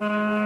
Bye.